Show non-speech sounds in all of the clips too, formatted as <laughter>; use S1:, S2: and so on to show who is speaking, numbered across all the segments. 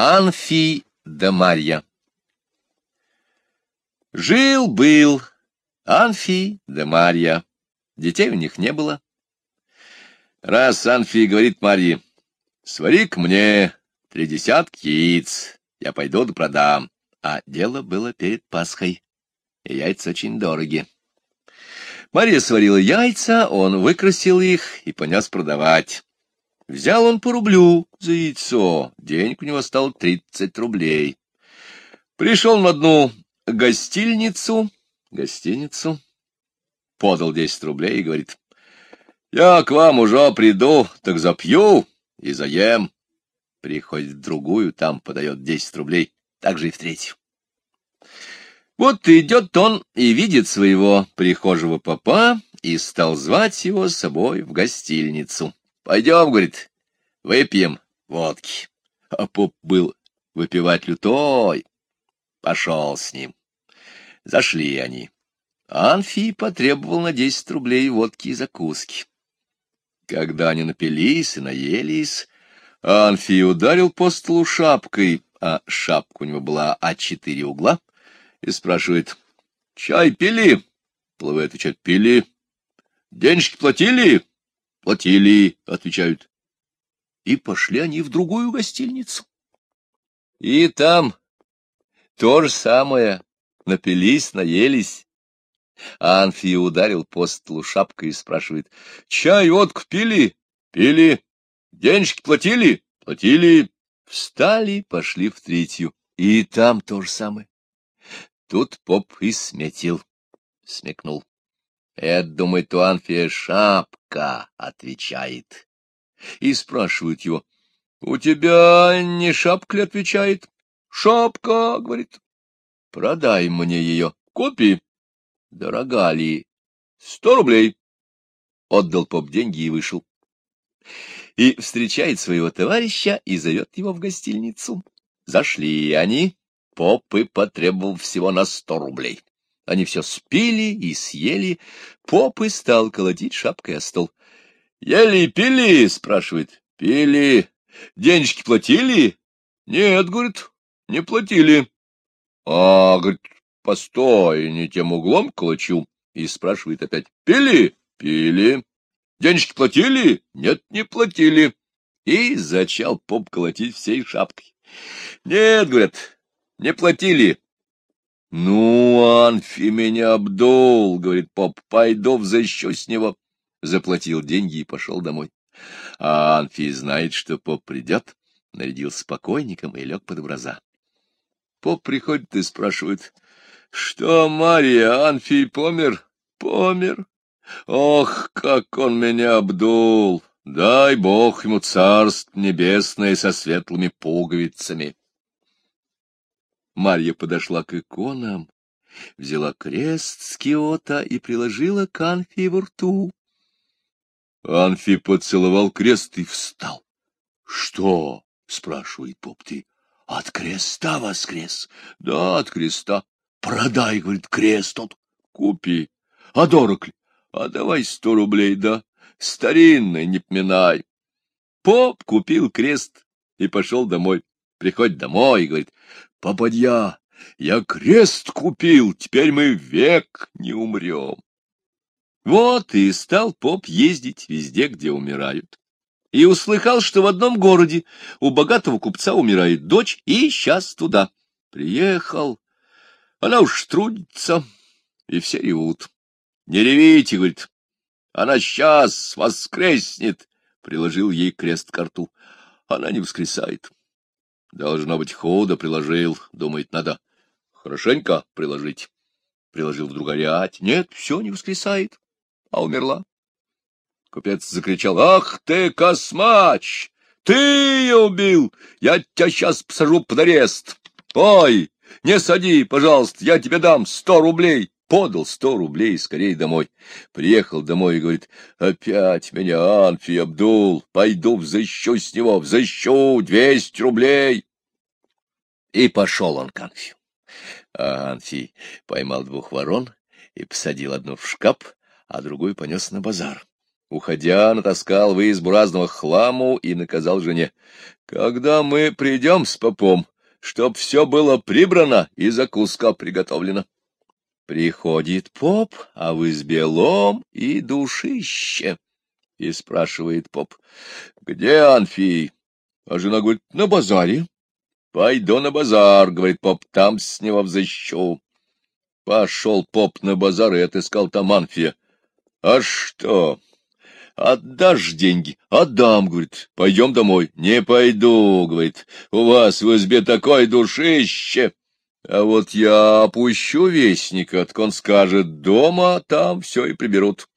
S1: Анфи да Марья Жил-был Анфи да Марья. Детей у них не было. Раз Анфи говорит Марье, свари к мне три десятки яиц, я пойду да продам. А дело было перед Пасхой, и яйца очень дороги. Марья сварила яйца, он выкрасил их и понес продавать. Взял он по рублю за яйцо, денег у него стало тридцать рублей. Пришел на одну гостиницу, гостиницу, подал десять рублей и говорит, «Я к вам уже приду, так запью и заем». Приходит в другую, там подает десять рублей, так же и в третью. Вот идет он и видит своего прихожего попа и стал звать его с собой в гостиницу. Пойдем, говорит, выпьем водки. А поп был выпивать лютой. Пошел с ним. Зашли они. Анфи потребовал на десять рублей водки и закуски. Когда они напились и наелись, Анфи ударил по столу шапкой, а шапка у него была от четыре угла, и спрашивает, «Чай пили?» Плывы отвечают, «Пили». «Денежки платили?» Платили, отвечают. И пошли они в другую гостиницу. И там то же самое. Напились, наелись. А Анфия ударил по столу шапкой и спрашивает. Чай, водку пили? Пили. Денежки платили? Платили. Встали, пошли в третью. И там то же самое. Тут поп и сметил, смекнул. Это, думает, у Анфия шапка, отвечает. И спрашивают его, у тебя не шапка ли отвечает? Шапка, говорит. Продай мне ее. Купи. Дорога ли? Сто рублей. Отдал поп деньги и вышел. И встречает своего товарища и зовет его в гостиницу. Зашли они. Поп и потребовал всего на сто рублей. Они все спили и съели. Поп и стал колотить шапкой о стол. — Ели и пили? — спрашивает. — Пили. Денежки платили? — Нет, — говорит, — не платили. — А, — говорит, — постой, не тем углом колочу. И спрашивает опять. — Пили? — Пили. Денежки платили? — Нет, не платили. И зачал поп колотить всей шапкой. — Нет, — говорят, — не платили. — Ну, Анфи меня обдул, — говорит поп, — пойду взыщу с него. Заплатил деньги и пошел домой. А Анфи знает, что поп придет, нарядил спокойником и лег под образа. Поп приходит и спрашивает, — Что, Мария, Анфи помер? — Помер. Ох, как он меня обдул! Дай бог ему царство небесное со светлыми пуговицами. Марья подошла к иконам, взяла крест с киота и приложила к Анфи во рту. Анфи поцеловал крест и встал. — Что? — спрашивает поп ты. — От креста воскрес? — Да, от креста. — Продай, — говорит, — крест тот. — Купи. — А дорог ли? — А давай сто рублей, да. Старинный, не поминай. Поп купил крест и пошел домой. Приходит домой и говорит, Попадья, я крест купил, теперь мы век не умрем. Вот и стал поп ездить везде, где умирают. И услыхал, что в одном городе у богатого купца умирает дочь, и сейчас туда. Приехал, она уж трудится, и все ревут. Не ревите, говорит, она сейчас воскреснет. Приложил ей крест к рту. Она не воскресает. Должно быть, худо приложил, думает, надо хорошенько приложить. Приложил вдруг горять. Нет, все не воскресает, а умерла. Купец закричал, ах ты, космач! Ты ее убил! Я тебя сейчас посажу под арест. Ой, не сади, пожалуйста, я тебе дам сто рублей подал сто рублей скорее домой. Приехал домой и говорит, опять меня Анфи обдул, пойду взыщу с него, взыщу двести рублей. И пошел он к Анфи. А Анфи поймал двух ворон и посадил одну в шкаф, а другую понес на базар. Уходя, натаскал в избу разного хламу и наказал жене. — Когда мы придем с попом, чтоб все было прибрано и закуска приготовлена. Приходит поп, а в избе лом и душище. И спрашивает поп, — Где Анфий? А жена говорит, — На базаре. — Пойду на базар, — говорит поп, — там с него взыщу. Пошел поп на базар и отыскал там Анфия. — А что? Отдашь деньги? Отдам, говорит. Пойдем домой. Не пойду, говорит. У вас в избе такое душище. А вот я опущу вестника, так он скажет, дома там все и приберут.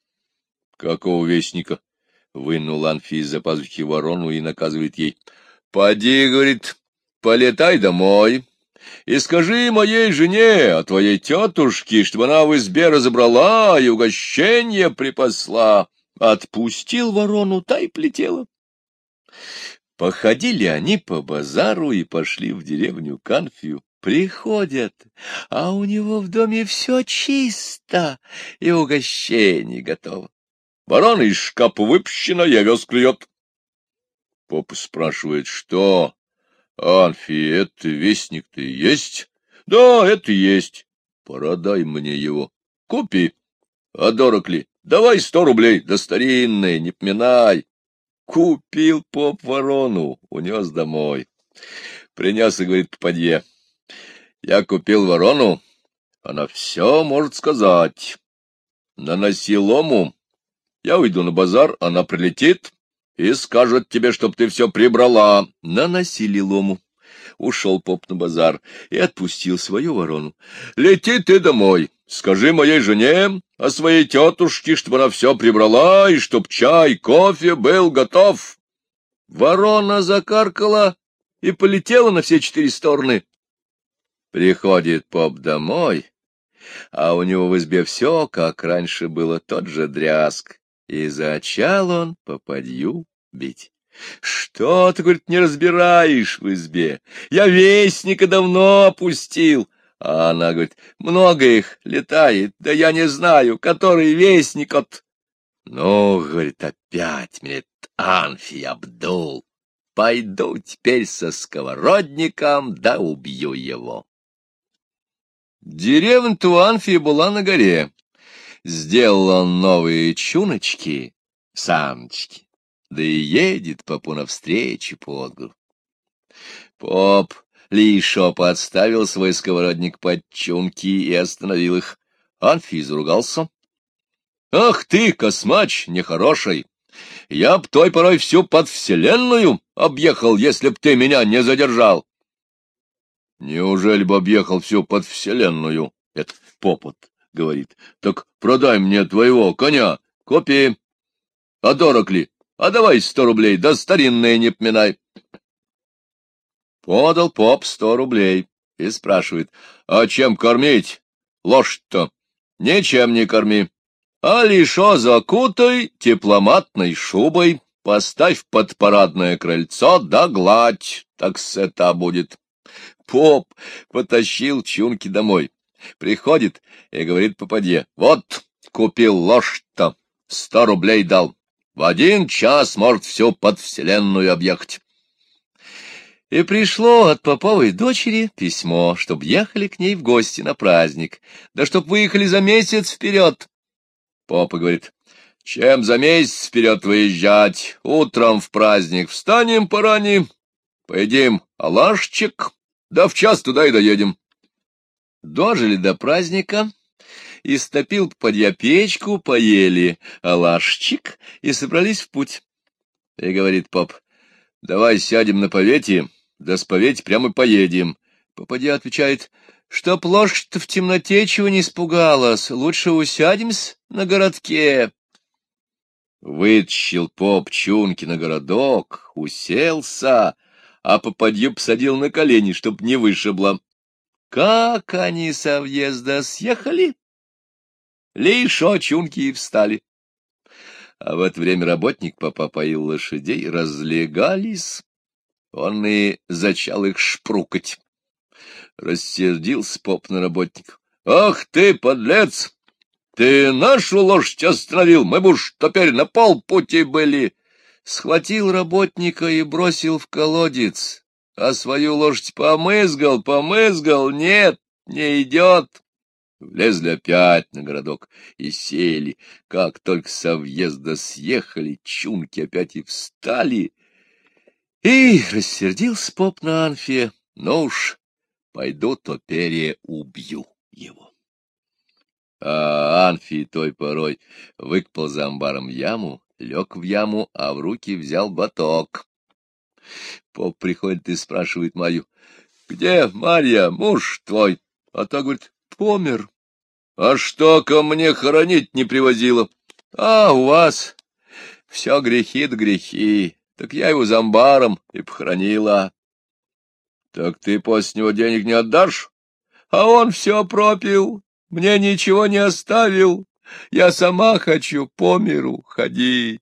S1: Какого вестника? Вынул Анфи из-за пазухи ворону и наказывает ей. Поди, говорит, полетай домой и скажи моей жене, а твоей тетушке, чтобы она в избе разобрала и угощение припасла. Отпустил ворону, та и плетела. Походили они по базару и пошли в деревню Канфию. Приходят, а у него в доме все чисто, и угощение готово. Ворона из шкафа выпущена, я вез клюет. Попа спрашивает, что? Анфи, это вестник-то есть? Да, это есть. Продай мне его. Купи. А дорог ли? Давай сто рублей, да старинные, не поминай. Купил поп ворону, унес домой. Принес и говорит попадье. Я купил ворону, она все может сказать. Наноси лому, я уйду на базар, она прилетит и скажет тебе, чтоб ты все прибрала. Наносили лому. Ушел поп на базар и отпустил свою ворону. Лети ты домой, скажи моей жене, о своей тетушке, чтобы она все прибрала и чтоб чай, кофе был готов. Ворона закаркала и полетела на все четыре стороны. Приходит поп домой, а у него в избе все, как раньше было, тот же дрязг, и зачал он попадью бить. Что ты, говорит, не разбираешь в избе? Я вестника давно опустил. А она говорит, много их летает, да я не знаю, который вестник от... Ну, говорит, опять меня Анфи обдул. Пойду теперь со сковородником, да убью его. Деревня Туанфи была на горе. Сделал он новые чуночки, саночки, да и едет попу навстречу под гору. Поп Лишо подставил свой сковородник под чунки и остановил их. Анфи заругался. — Ах ты, космач, нехороший! Я б той порой всю подвселенную объехал, если б ты меня не задержал. — Неужели бы объехал всю подвселенную? — Это попот, — говорит. — Так продай мне твоего коня, купи. А дорог ли? А давай сто рублей, да старинные не поминай. Подал поп сто рублей и спрашивает, а чем кормить? Лошадь-то ничем не корми, а лишь закутай тепломатной шубой, поставь под парадное крыльцо, да гладь, так сета будет. <laughs> Поп потащил чунки домой, приходит и говорит попадье, вот, купил лошадь-то, сто рублей дал, в один час может всю подвселенную объехать. И пришло от поповой дочери письмо, чтоб ехали к ней в гости на праздник, да чтоб выехали за месяц вперед. Папа говорит, чем за месяц вперед выезжать? Утром в праздник встанем поранее, поедим алашчик, да в час туда и доедем. Дожили до праздника, истопил подъя печку, поели алашчик и собрались в путь. И говорит поп, давай сядем на повете, да споведь прямо поедем. Попадья отвечает, что лошадь в темноте чего не испугалась, лучше усядемся на городке. Вытащил поп чунки на городок, уселся, а попадью посадил на колени, чтоб не вышибло. Как они со въезда съехали? Лишь чунки и встали. А в это время работник попа поил лошадей, разлегались. Он и зачал их шпрукать. Рассердился поп на работник. — Ах ты, подлец! Ты нашу лошадь остановил, мы бы уж теперь на полпути были. Схватил работника и бросил в колодец, а свою лошадь помызгал, помызгал, нет, не идет. Влезли опять на городок и сели. Как только со въезда съехали, чунки опять и встали. И рассердился поп на Анфия, но уж пойду, то перья убью его. А Анфий той порой выкопал за амбаром яму, лег в яму, а в руки взял баток. Поп приходит и спрашивает Марью, где, Марья, муж твой? А та говорит, помер. А что ко мне хоронить не привозила? А у вас все грехи да грехи, так я его замбаром и похоронила. Так ты после него денег не отдашь? А он все пропил, мне ничего не оставил. Я сама хочу по миру ходить.